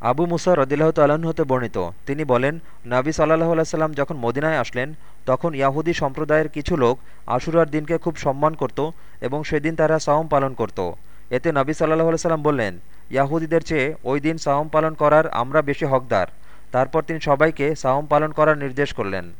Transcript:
আবু মুসা রদিল্লাহ তাল্লাহ্ন হতে বর্ণিত। তিনি বলেন, নাবি সাল্লাহ আলাইসাল্লাম যখন মদিনায় আসলেন, তখন ইয়াহুদি সম্প্রদায়ের কিছু লোক আশুরার দিনকে খুব সম্মান করত এবং সেদিন তারা সাওম পালন করত। এতে নবী সাল্লাহ আলাইসাল্লাম বললেন, ইয়াহুদিদের চেয়ে ওই দিন সাওম পালন করার আমরা বেশি হকদার। তারপর তিনি সবাইকে সাওম পালন করার নির্দেশ করলেন।